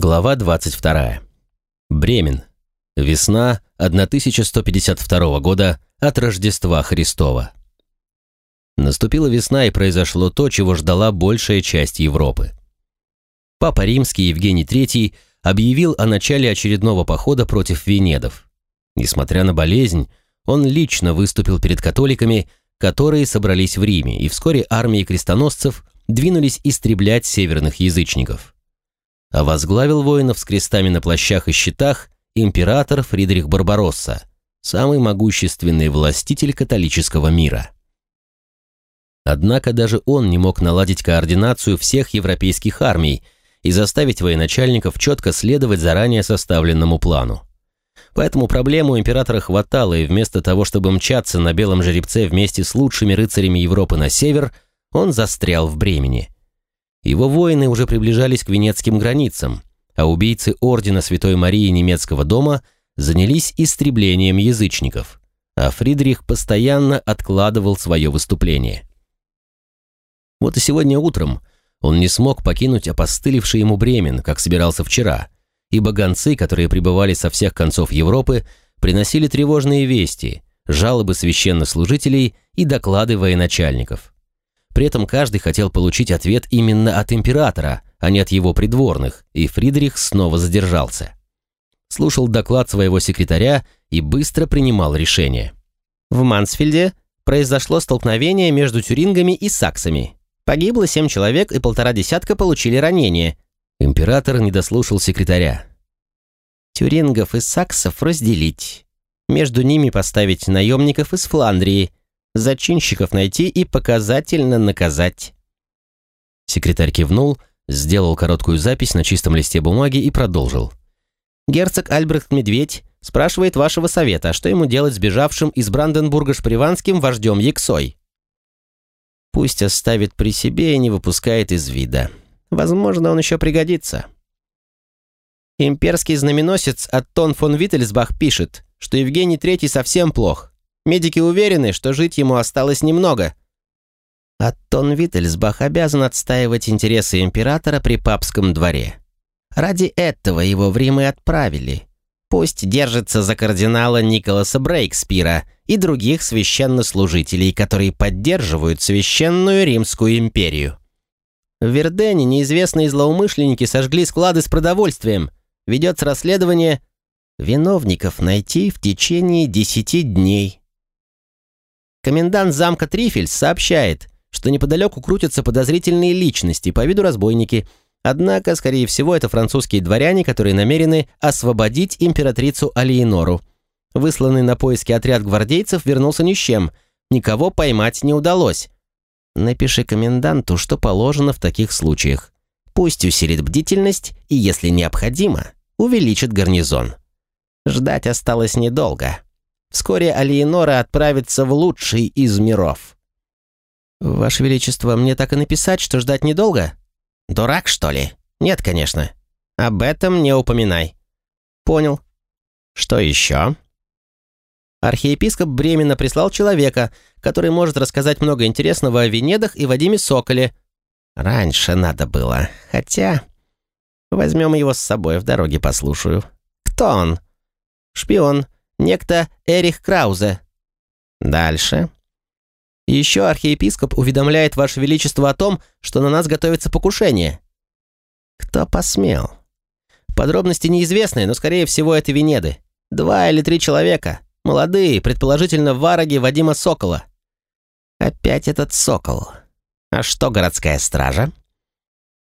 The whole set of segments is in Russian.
Глава 22. Бремен. Весна 1152 года от Рождества Христова. Наступила весна и произошло то, чего ждала большая часть Европы. Папа Римский Евгений III объявил о начале очередного похода против венедов. Несмотря на болезнь, он лично выступил перед католиками, которые собрались в Риме, и вскоре армии крестоносцев двинулись истреблять северных язычников. А возглавил воинов с крестами на плащах и щитах император Фридрих Барбаросса, самый могущественный властитель католического мира. Однако даже он не мог наладить координацию всех европейских армий и заставить военачальников четко следовать заранее составленному плану. Поэтому проблему императора хватало, и вместо того, чтобы мчаться на белом жеребце вместе с лучшими рыцарями Европы на север, он застрял в Бремени. Его воины уже приближались к венецким границам, а убийцы Ордена Святой Марии немецкого дома занялись истреблением язычников, а Фридрих постоянно откладывал свое выступление. Вот и сегодня утром он не смог покинуть опостылевший ему Бремен, как собирался вчера, ибо гонцы, которые прибывали со всех концов Европы, приносили тревожные вести, жалобы священнослужителей и доклады военачальников. При этом каждый хотел получить ответ именно от императора, а не от его придворных, и Фридрих снова задержался. Слушал доклад своего секретаря и быстро принимал решение. В Мансфельде произошло столкновение между тюрингами и саксами. Погибло семь человек и полтора десятка получили ранения. Император не дослушал секретаря. Тюрингов и саксов разделить. Между ними поставить наемников из Фландрии, зачинщиков найти и показательно наказать. Секретарь кивнул, сделал короткую запись на чистом листе бумаги и продолжил. Герцог Альбрехт Медведь спрашивает вашего совета, что ему делать с бежавшим из Бранденбурга шприванским вождем Яксой. Пусть оставит при себе и не выпускает из вида. Возможно, он еще пригодится. Имперский знаменосец Аттон фон Виттельсбах пишет, что Евгений Третий совсем плох. Медики уверены, что жить ему осталось немного. Аттон Виттельсбах обязан отстаивать интересы императора при папском дворе. Ради этого его в Рим и отправили. Пусть держится за кардинала Николаса Брейкспира и других священнослужителей, которые поддерживают священную Римскую империю. В Вердене неизвестные злоумышленники сожгли склады с продовольствием. Ведется расследование. Виновников найти в течение десяти дней. Комендант замка Трифельс сообщает, что неподалеку крутятся подозрительные личности, по виду разбойники. Однако, скорее всего, это французские дворяне, которые намерены освободить императрицу Алиенору. Высланный на поиски отряд гвардейцев вернулся ни с чем. Никого поймать не удалось. Напиши коменданту, что положено в таких случаях. Пусть усилит бдительность и, если необходимо, увеличит гарнизон. Ждать осталось недолго. Вскоре Алиенора отправится в лучший из миров. «Ваше Величество, мне так и написать, что ждать недолго?» «Дурак, что ли?» «Нет, конечно. Об этом не упоминай». «Понял. Что еще?» Архиепископ Бремена прислал человека, который может рассказать много интересного о Венедах и Вадиме Соколе. Раньше надо было, хотя... Возьмем его с собой, в дороге послушаю. Кто он? Шпион. Некто Эрих Краузе. Дальше. Еще архиепископ уведомляет Ваше Величество о том, что на нас готовится покушение. Кто посмел? Подробности неизвестны, но, скорее всего, это Венеды. Два или три человека. Молодые, предположительно, вараги Вадима Сокола. Опять этот Сокол. А что городская стража?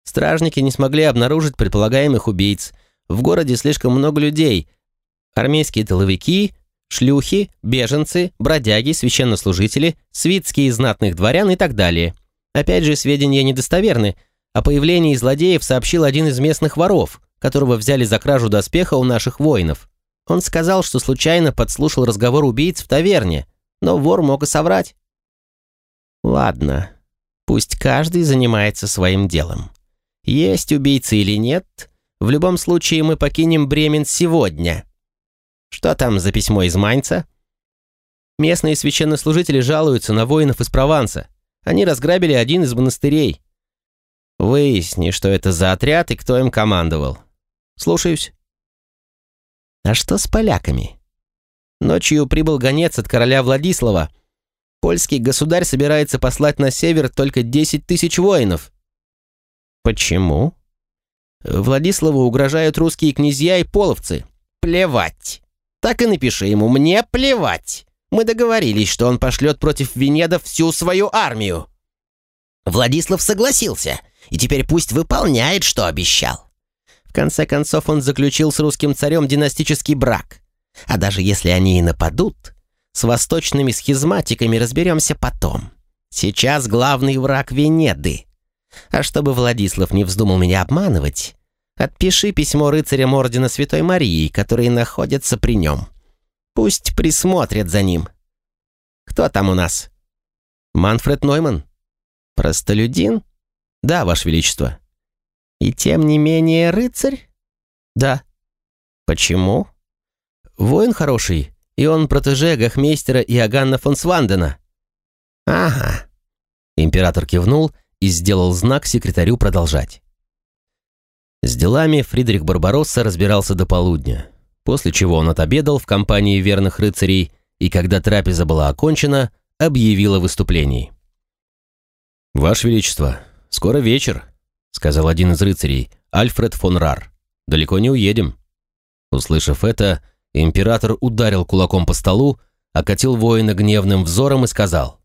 Стражники не смогли обнаружить предполагаемых убийц. В городе слишком много людей, армейские тыловики, шлюхи, беженцы, бродяги, священнослужители, свитские знатных дворян и так далее. Опять же, сведения недостоверны. О появлении злодеев сообщил один из местных воров, которого взяли за кражу доспеха у наших воинов. Он сказал, что случайно подслушал разговор убийц в таверне, но вор мог и соврать. Ладно, пусть каждый занимается своим делом. Есть убийцы или нет, в любом случае мы покинем Бремен сегодня. Что там за письмо из Майнца? Местные священнослужители жалуются на воинов из Прованса. Они разграбили один из монастырей. Выясни, что это за отряд и кто им командовал. Слушаюсь. А что с поляками? Ночью прибыл гонец от короля Владислава. Польский государь собирается послать на север только 10 тысяч воинов. Почему? Владиславу угрожают русские князья и половцы. Плевать. Так и напиши ему, мне плевать. Мы договорились, что он пошлет против Венедов всю свою армию. Владислав согласился, и теперь пусть выполняет, что обещал. В конце концов, он заключил с русским царем династический брак. А даже если они и нападут, с восточными схизматиками разберемся потом. Сейчас главный враг Венеды. А чтобы Владислав не вздумал меня обманывать, отпиши письмо рыцарям Ордена Святой Марии, которые находятся при нем. Пусть присмотрят за ним. Кто там у нас? Манфред Нойман. Простолюдин? Да, Ваше Величество. И тем не менее рыцарь? Да. Почему? Воин хороший, и он протеже Гахмейстера Иоганна фон Свандена. Ага. Император кивнул и сделал знак секретарю продолжать. С делами Фридрих Барбаросса разбирался до полудня, после чего он отобедал в компании верных рыцарей и, когда трапеза была окончена, объявил о выступлении. «Ваше Величество, скоро вечер», — сказал один из рыцарей, Альфред фон Рар. «Далеко не уедем». Услышав это, император ударил кулаком по столу, окатил воина гневным взором и сказал.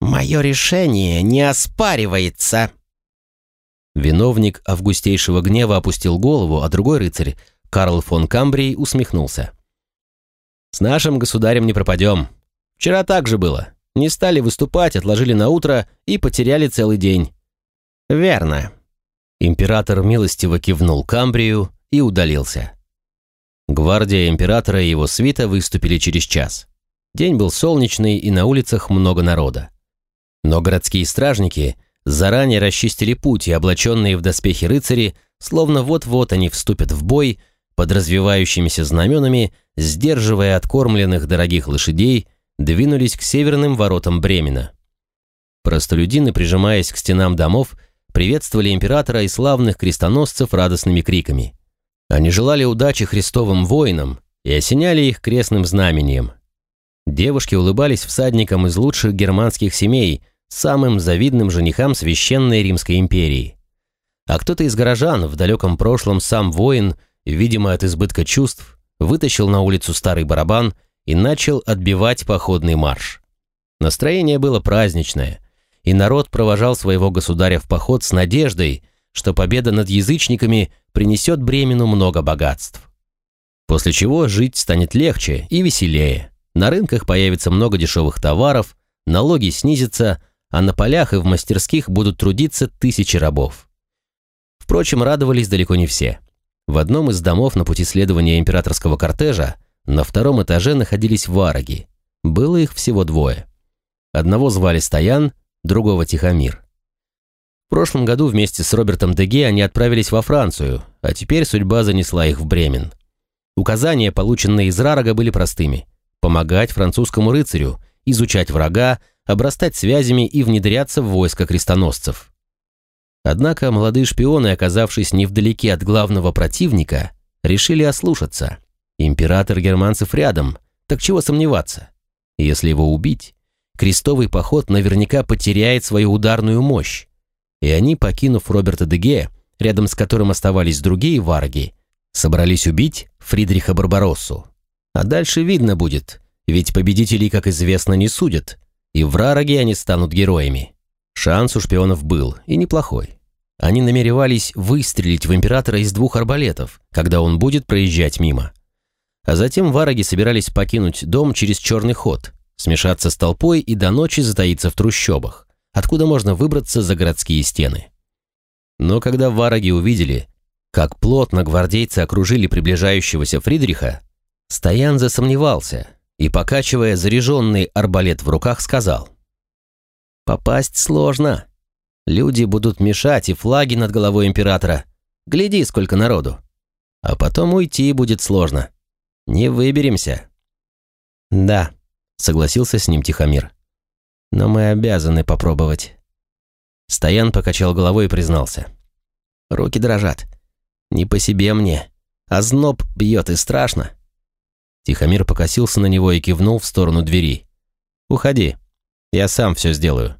«Мое решение не оспаривается». Виновник августейшего гнева опустил голову, а другой рыцарь, Карл фон Камбрий, усмехнулся. «С нашим государем не пропадем. Вчера так же было. Не стали выступать, отложили на утро и потеряли целый день». «Верно». Император милостиво кивнул Камбрию и удалился. Гвардия императора и его свита выступили через час. День был солнечный и на улицах много народа. Но городские стражники заранее расчистили путь, и облаченные в доспехи рыцари, словно вот-вот они вступят в бой, под развивающимися знаменами, сдерживая откормленных дорогих лошадей, двинулись к северным воротам Бремена. Простолюдины, прижимаясь к стенам домов, приветствовали императора и славных крестоносцев радостными криками. Они желали удачи христовым воинам и осеняли их крестным знамением. Девушки улыбались всадникам из лучших германских семей, самым завидным женихам Священной Римской империи. А кто-то из горожан, в далеком прошлом сам воин, видимо от избытка чувств, вытащил на улицу старый барабан и начал отбивать походный марш. Настроение было праздничное, и народ провожал своего государя в поход с надеждой, что победа над язычниками принесет Бремену много богатств. После чего жить станет легче и веселее. На рынках появится много дешевых товаров, налоги снизятся, а на полях и в мастерских будут трудиться тысячи рабов. Впрочем, радовались далеко не все. В одном из домов на пути следования императорского кортежа на втором этаже находились вараги. Было их всего двое. Одного звали Стоян, другого Тихомир. В прошлом году вместе с Робертом Деге они отправились во Францию, а теперь судьба занесла их в Бремен. Указания, полученные из Рарага, были простыми. Помогать французскому рыцарю, изучать врага, обрастать связями и внедряться в войско крестоносцев. Однако молодые шпионы, оказавшись невдалеке от главного противника, решили ослушаться. Император германцев рядом, так чего сомневаться? Если его убить, крестовый поход наверняка потеряет свою ударную мощь. И они, покинув Роберта Деге, рядом с которым оставались другие варги, собрались убить Фридриха Барбароссу. А дальше видно будет, ведь победителей, как известно, не судят, и в Рараге они станут героями. Шанс у шпионов был, и неплохой. Они намеревались выстрелить в императора из двух арбалетов, когда он будет проезжать мимо. А затем вараги собирались покинуть дом через черный ход, смешаться с толпой и до ночи затаиться в трущобах, откуда можно выбраться за городские стены. Но когда вараги увидели, как плотно гвардейцы окружили приближающегося Фридриха, Стоян засомневался и, покачивая заряженный арбалет в руках, сказал «Попасть сложно. Люди будут мешать и флаги над головой императора. Гляди, сколько народу. А потом уйти будет сложно. Не выберемся». «Да», — согласился с ним Тихомир но мы обязаны попробовать». Стоян покачал головой и признался. «Руки дрожат. Не по себе мне. А зноб бьет и страшно». Тихомир покосился на него и кивнул в сторону двери. «Уходи. Я сам все сделаю».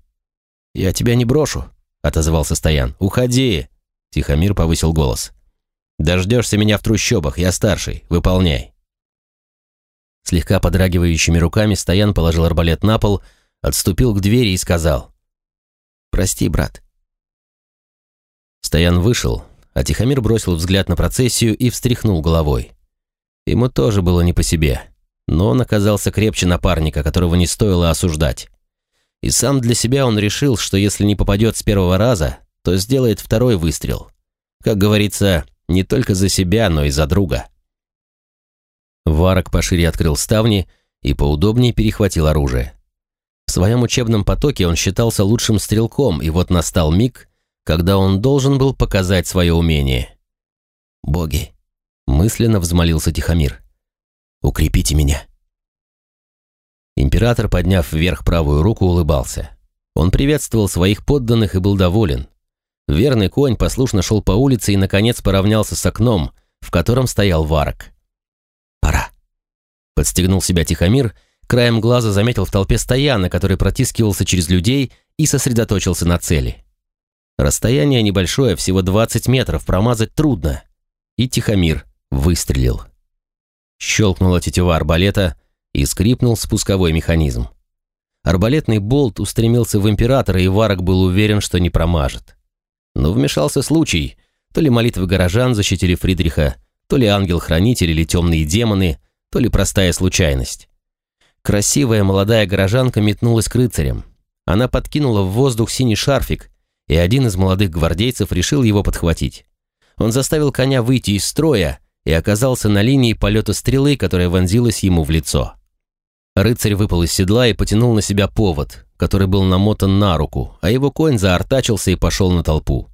«Я тебя не брошу», — отозвался Стоян. «Уходи!» — Тихомир повысил голос. «Дождешься меня в трущобах, я старший. Выполняй». Слегка подрагивающими руками Стоян положил арбалет на пол, отступил к двери и сказал. «Прости, брат». Стоян вышел, а Тихомир бросил взгляд на процессию и встряхнул головой. Ему тоже было не по себе, но он оказался крепче напарника, которого не стоило осуждать. И сам для себя он решил, что если не попадет с первого раза, то сделает второй выстрел. Как говорится, не только за себя, но и за друга. Варок пошире открыл ставни и поудобнее перехватил оружие. В своем учебном потоке он считался лучшим стрелком, и вот настал миг, когда он должен был показать свое умение. «Боги!» — мысленно взмолился Тихомир. «Укрепите меня!» Император, подняв вверх правую руку, улыбался. Он приветствовал своих подданных и был доволен. Верный конь послушно шел по улице и, наконец, поравнялся с окном, в котором стоял варок. «Пора!» Подстегнул себя Тихомир, краем глаза заметил в толпе стояна, который протискивался через людей и сосредоточился на цели. Расстояние небольшое, всего 20 метров, промазать трудно. И Тихомир выстрелил. Щелкнула тетива арбалета, и скрипнул спусковой механизм. Арбалетный болт устремился в императора, и Варок был уверен, что не промажет. Но вмешался случай. То ли молитвы горожан защитили Фридриха, то ли ангел-хранитель или темные демоны, то ли простая случайность. Красивая молодая горожанка метнулась к рыцарям. Она подкинула в воздух синий шарфик, и один из молодых гвардейцев решил его подхватить. Он заставил коня выйти из строя и оказался на линии полета стрелы, которая вонзилась ему в лицо. Рыцарь выпал из седла и потянул на себя повод, который был намотан на руку, а его конь заортачился и пошел на толпу.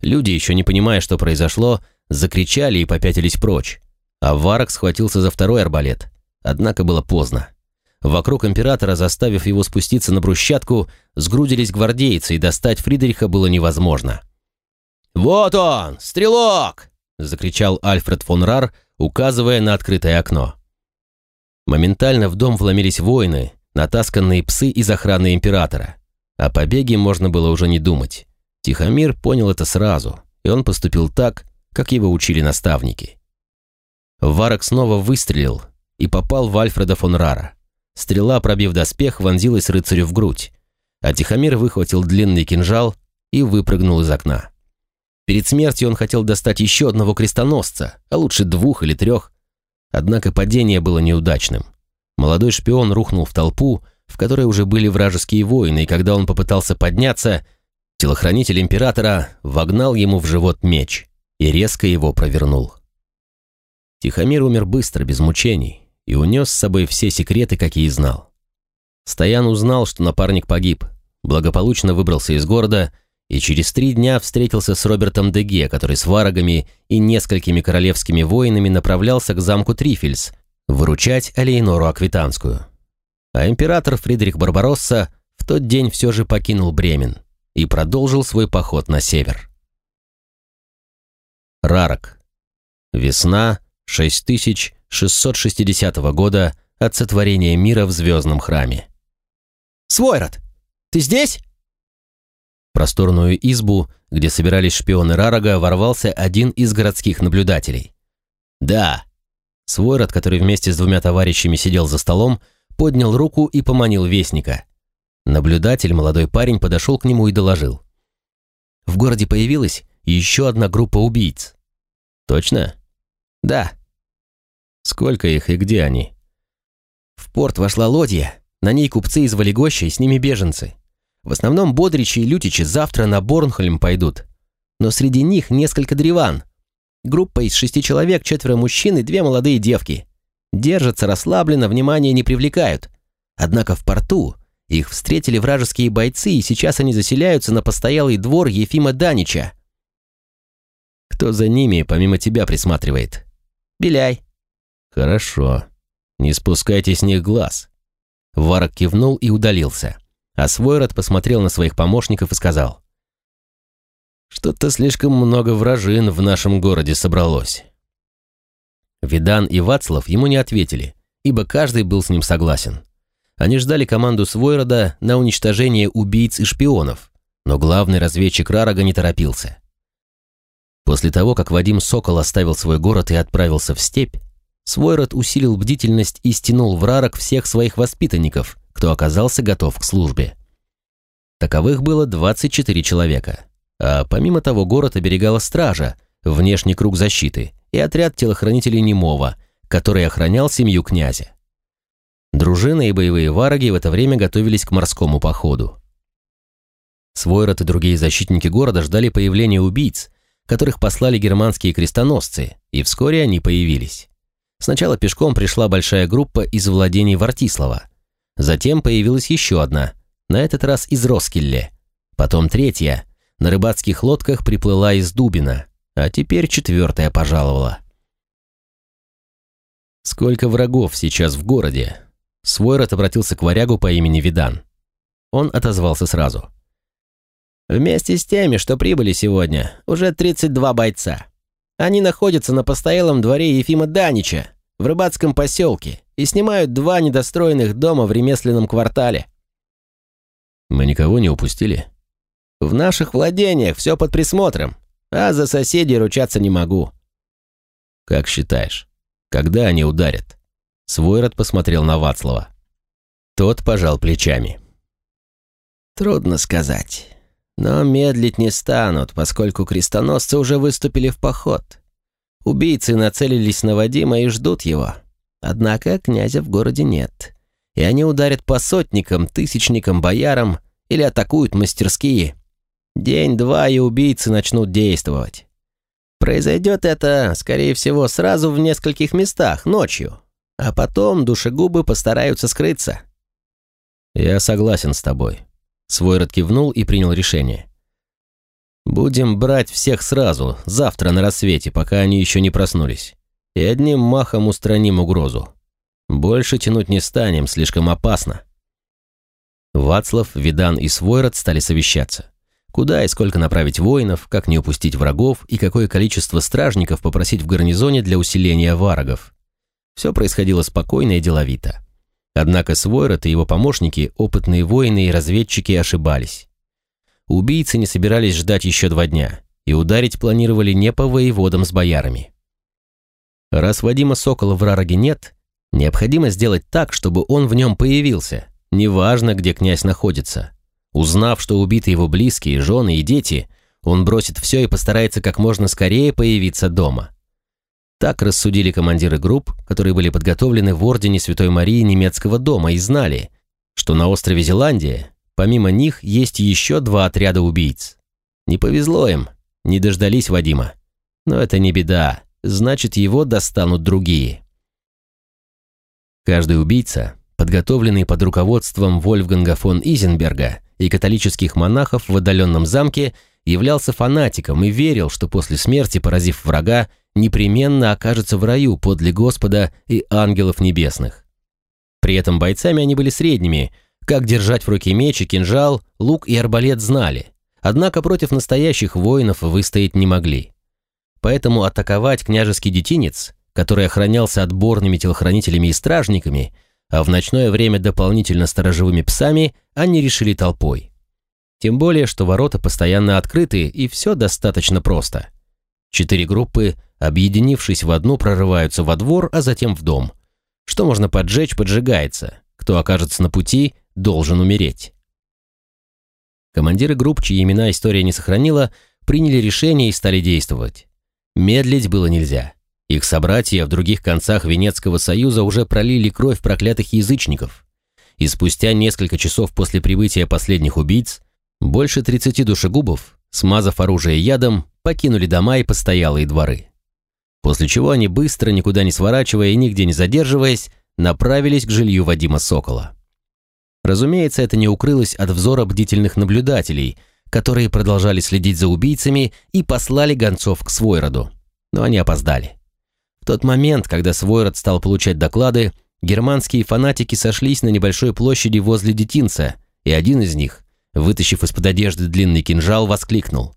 Люди, еще не понимая, что произошло, закричали и попятились прочь. А Варок схватился за второй арбалет. Однако было поздно. Вокруг императора, заставив его спуститься на брусчатку, сгрудились гвардейцы, и достать Фридриха было невозможно. «Вот он, стрелок!» — закричал Альфред фон Рар, указывая на открытое окно. Моментально в дом вломились воины, натасканные псы из охраны императора. О побеге можно было уже не думать. Тихомир понял это сразу, и он поступил так, как его учили наставники. Варок снова выстрелил и попал в Альфреда фон Рара. Стрела, пробив доспех, вонзилась рыцарю в грудь, а Тихомир выхватил длинный кинжал и выпрыгнул из окна. Перед смертью он хотел достать еще одного крестоносца, а лучше двух или трех, Однако падение было неудачным. Молодой шпион рухнул в толпу, в которой уже были вражеские воины, и когда он попытался подняться, телохранитель императора вогнал ему в живот меч и резко его провернул. Тихомир умер быстро, без мучений, и унес с собой все секреты, какие знал. Стоян узнал, что напарник погиб, благополучно выбрался из города и через три дня встретился с Робертом Деге, который с варагами и несколькими королевскими воинами направлялся к замку Трифельс, выручать Алейнору Аквитанскую. А император Фридрих Барбаросса в тот день все же покинул Бремен и продолжил свой поход на север. Рарок. Весна 6660 года от сотворения мира в Звездном храме. «Свойрод, ты здесь?» Просторную избу, где собирались шпионы Рарага, ворвался один из городских наблюдателей. «Да». Свойрод, который вместе с двумя товарищами сидел за столом, поднял руку и поманил вестника. Наблюдатель, молодой парень, подошел к нему и доложил. «В городе появилась еще одна группа убийц». «Точно?» «Да». «Сколько их и где они?» «В порт вошла лодья, на ней купцы из Валегоща и с ними беженцы. В основном Бодричи и Лютичи завтра на Борнхольм пойдут. Но среди них несколько древан. Группа из шести человек, четверо мужчин и две молодые девки. Держатся расслабленно, внимания не привлекают. Однако в порту их встретили вражеские бойцы, и сейчас они заселяются на постоялый двор Ефима Данича. Кто за ними, помимо тебя, присматривает? Беляй. Хорошо. Не спускайте с них глаз. Варок кивнул и удалился. А Свойрод посмотрел на своих помощников и сказал. Что-то слишком много вражин в нашем городе собралось. Видан и Вацлав ему не ответили, ибо каждый был с ним согласен. Они ждали команду Свойрода на уничтожение убийц и шпионов, но главный разведчик Рарага не торопился. После того, как Вадим Сокол оставил свой город и отправился в степь, Свойрод усилил бдительность и стянул в Рараг всех своих воспитанников, кто оказался готов к службе. Таковых было 24 человека. А помимо того, город оберегала стража, внешний круг защиты и отряд телохранителей Немова, который охранял семью князя. Дружины и боевые вараги в это время готовились к морскому походу. Свойрот и другие защитники города ждали появления убийц, которых послали германские крестоносцы, и вскоре они появились. Сначала пешком пришла большая группа из владений Вартислава. Затем появилась еще одна, на этот раз из Роскилле. Потом третья, на рыбацких лодках приплыла из Дубина, а теперь четвертая пожаловала. Сколько врагов сейчас в городе? Свойрот обратился к варягу по имени Видан. Он отозвался сразу. «Вместе с теми, что прибыли сегодня, уже 32 бойца. Они находятся на постоялом дворе Ефима Данича, в рыбацком поселке, и снимают два недостроенных дома в ремесленном квартале». «Мы никого не упустили?» В наших владениях все под присмотром, а за соседей ручаться не могу». «Как считаешь, когда они ударят?» Свойрод посмотрел на Вацлава. Тот пожал плечами. «Трудно сказать. Но медлить не станут, поскольку крестоносцы уже выступили в поход. Убийцы нацелились на Вадима и ждут его. Однако князя в городе нет. И они ударят по сотникам, тысячникам, боярам или атакуют мастерские. День-два, и убийцы начнут действовать. Произойдет это, скорее всего, сразу в нескольких местах, ночью. А потом душегубы постараются скрыться. «Я согласен с тобой». Свойрод кивнул и принял решение. «Будем брать всех сразу, завтра на рассвете, пока они еще не проснулись. И одним махом устраним угрозу. Больше тянуть не станем, слишком опасно». Вацлав, Видан и Свойрод стали совещаться. Куда и сколько направить воинов, как не упустить врагов и какое количество стражников попросить в гарнизоне для усиления варагов. Все происходило спокойно и деловито. Однако Свойрот и его помощники, опытные воины и разведчики, ошибались. Убийцы не собирались ждать еще два дня, и ударить планировали не по воеводам с боярами. Раз Вадима Сокола в Рароге нет, необходимо сделать так, чтобы он в нем появился, неважно, где князь находится – Узнав, что убиты его близкие, жены и дети, он бросит все и постарается как можно скорее появиться дома. Так рассудили командиры групп, которые были подготовлены в Ордене Святой Марии немецкого дома и знали, что на острове Зеландия, помимо них, есть еще два отряда убийц. Не повезло им, не дождались Вадима. Но это не беда, значит, его достанут другие. Каждый убийца, подготовленный под руководством Вольфганга фон Изенберга, и католических монахов в отдаленном замке, являлся фанатиком и верил, что после смерти, поразив врага, непременно окажется в раю подле Господа и ангелов небесных. При этом бойцами они были средними, как держать в руке меч и кинжал, лук и арбалет знали, однако против настоящих воинов выстоять не могли. Поэтому атаковать княжеский детинец, который охранялся отборными телохранителями и стражниками – а в ночное время дополнительно сторожевыми псами они решили толпой. Тем более, что ворота постоянно открыты, и все достаточно просто. Четыре группы, объединившись в одну, прорываются во двор, а затем в дом. Что можно поджечь, поджигается. Кто окажется на пути, должен умереть. Командиры групп, чьи имена история не сохранила, приняли решение и стали действовать. Медлить было нельзя. Их собратья в других концах Венецкого союза уже пролили кровь проклятых язычников. И спустя несколько часов после прибытия последних убийц, больше 30 душегубов, смазав оружие ядом, покинули дома и постоялые дворы. После чего они быстро, никуда не сворачивая и нигде не задерживаясь, направились к жилью Вадима Сокола. Разумеется, это не укрылось от взора бдительных наблюдателей, которые продолжали следить за убийцами и послали гонцов к Свойроду. Но они опоздали тот момент, когда Свойрод стал получать доклады, германские фанатики сошлись на небольшой площади возле детинца, и один из них, вытащив из-под одежды длинный кинжал, воскликнул.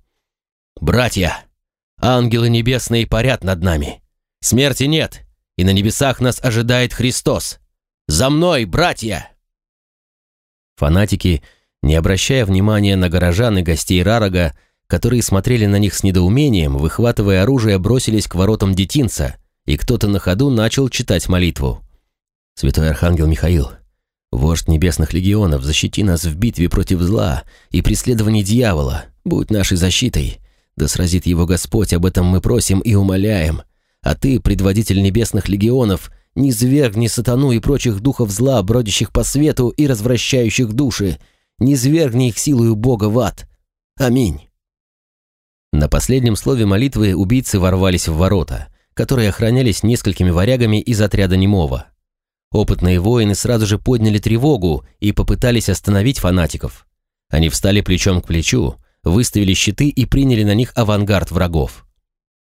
«Братья, ангелы небесные парят над нами. Смерти нет, и на небесах нас ожидает Христос. За мной, братья!» Фанатики, не обращая внимания на горожан и гостей Рарага, которые смотрели на них с недоумением, выхватывая оружие, бросились к воротам детинца, и кто-то на ходу начал читать молитву. «Святой Архангел Михаил, вождь небесных легионов, защити нас в битве против зла и преследований дьявола, будь нашей защитой. Да сразит его Господь, об этом мы просим и умоляем. А ты, предводитель небесных легионов, не свергни сатану и прочих духов зла, бродящих по свету и развращающих души, не свергни их силою Бога в ад. Аминь». На последнем слове молитвы убийцы ворвались в ворота, которые охранялись несколькими варягами из отряда Немова. Опытные воины сразу же подняли тревогу и попытались остановить фанатиков. Они встали плечом к плечу, выставили щиты и приняли на них авангард врагов.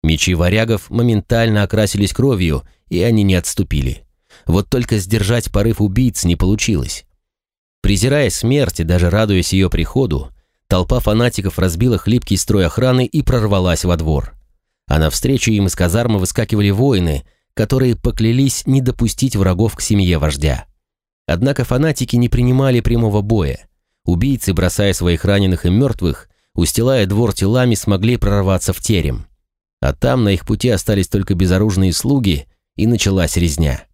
Мечи варягов моментально окрасились кровью, и они не отступили. Вот только сдержать порыв убийц не получилось. Презирая смерть и даже радуясь ее приходу, толпа фанатиков разбила хлипкий строй охраны и прорвалась во двор. А навстречу им из казармы выскакивали воины, которые поклялись не допустить врагов к семье вождя. Однако фанатики не принимали прямого боя. Убийцы, бросая своих раненых и мертвых, устилая двор телами, смогли прорваться в терем. А там на их пути остались только безоружные слуги, и началась резня.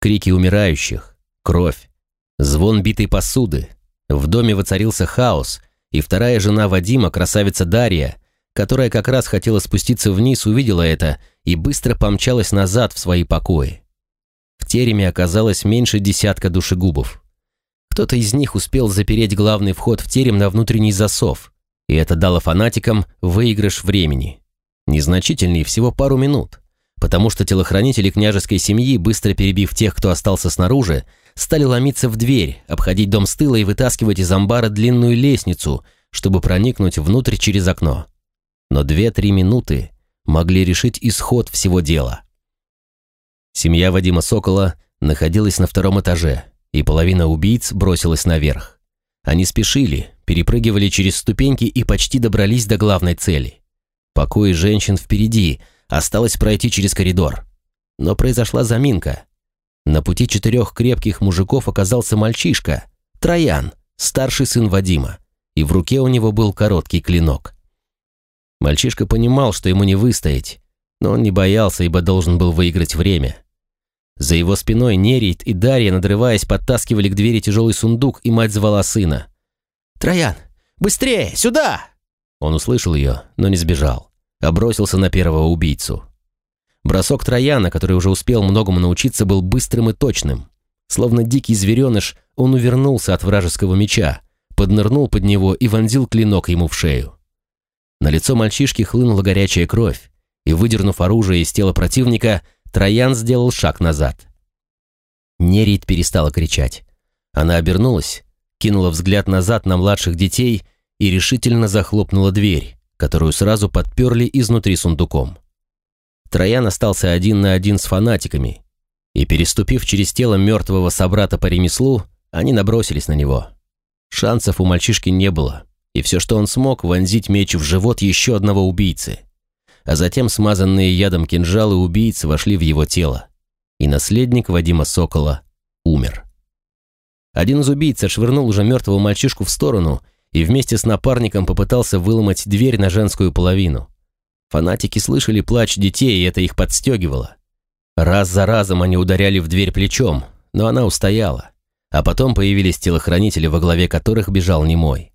Крики умирающих, кровь, звон битой посуды. В доме воцарился хаос, и вторая жена Вадима, красавица Дарья, которая как раз хотела спуститься вниз, увидела это и быстро помчалась назад в свои покои. В тереме оказалось меньше десятка душегубов. Кто-то из них успел запереть главный вход в терем на внутренний засов, и это дало фанатикам выигрыш времени. Незначительный, всего пару минут, потому что телохранители княжеской семьи, быстро перебив тех, кто остался снаружи, стали ломиться в дверь, обходить дом с тыла и вытаскивать из амбара длинную лестницу, чтобы проникнуть внутрь через окно но две-три минуты могли решить исход всего дела. Семья Вадима Сокола находилась на втором этаже, и половина убийц бросилась наверх. Они спешили, перепрыгивали через ступеньки и почти добрались до главной цели. Покои женщин впереди, осталось пройти через коридор. Но произошла заминка. На пути четырех крепких мужиков оказался мальчишка, Троян, старший сын Вадима, и в руке у него был короткий клинок. Мальчишка понимал, что ему не выстоять, но он не боялся, ибо должен был выиграть время. За его спиной Нерит и Дарья, надрываясь, подтаскивали к двери тяжелый сундук, и мать звала сына. «Троян, быстрее, сюда!» Он услышал ее, но не сбежал, а бросился на первого убийцу. Бросок Трояна, который уже успел многому научиться, был быстрым и точным. Словно дикий звереныш, он увернулся от вражеского меча, поднырнул под него и вонзил клинок ему в шею. На лицо мальчишки хлынула горячая кровь, и, выдернув оружие из тела противника, Троян сделал шаг назад. Нерит перестала кричать. Она обернулась, кинула взгляд назад на младших детей и решительно захлопнула дверь, которую сразу подперли изнутри сундуком. Троян остался один на один с фанатиками, и, переступив через тело мертвого собрата по ремеслу, они набросились на него. Шансов у мальчишки не было и все, что он смог, вонзить меч в живот еще одного убийцы. А затем смазанные ядом кинжалы убийцы вошли в его тело, и наследник Вадима Сокола умер. Один из убийц отшвырнул уже мертвого мальчишку в сторону и вместе с напарником попытался выломать дверь на женскую половину. Фанатики слышали плач детей, и это их подстегивало. Раз за разом они ударяли в дверь плечом, но она устояла. А потом появились телохранители, во главе которых бежал немой.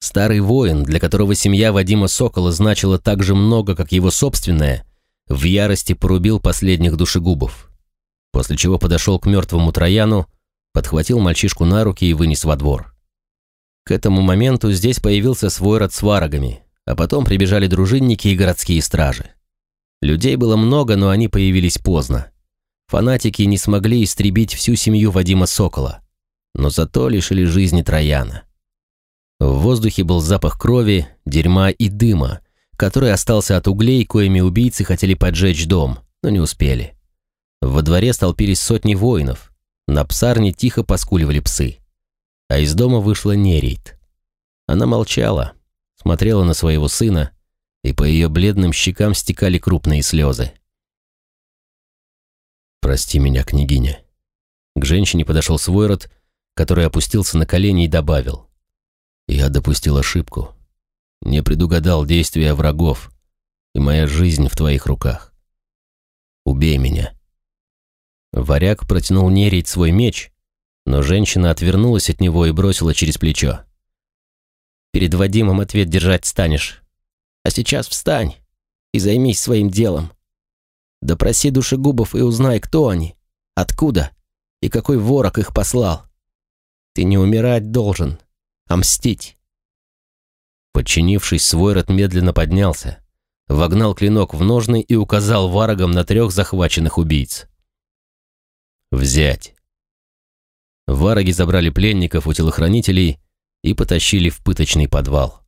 Старый воин, для которого семья Вадима Сокола значила так же много, как его собственная, в ярости порубил последних душегубов. После чего подошел к мертвому Трояну, подхватил мальчишку на руки и вынес во двор. К этому моменту здесь появился свой род с варагами, а потом прибежали дружинники и городские стражи. Людей было много, но они появились поздно. Фанатики не смогли истребить всю семью Вадима Сокола, но зато лишили жизни Трояна. В воздухе был запах крови, дерьма и дыма, который остался от углей, коими убийцы хотели поджечь дом, но не успели. Во дворе столпились сотни воинов. На псарне тихо поскуливали псы. А из дома вышла Нерейт. Она молчала, смотрела на своего сына, и по ее бледным щекам стекали крупные слезы. «Прости меня, княгиня». К женщине подошел Свойрод, который опустился на колени и добавил. «Я допустил ошибку. Не предугадал действия врагов, и моя жизнь в твоих руках. Убей меня». Варяг протянул нерить свой меч, но женщина отвернулась от него и бросила через плечо. «Перед Вадимом ответ держать станешь. А сейчас встань и займись своим делом. Допроси душегубов и узнай, кто они, откуда и какой ворог их послал. Ты не умирать должен, а мстить. Подчинившись, Свойрот медленно поднялся, вогнал клинок в ножны и указал варагам на трех захваченных убийц. «Взять!» Вараги забрали пленников у телохранителей и потащили в пыточный подвал.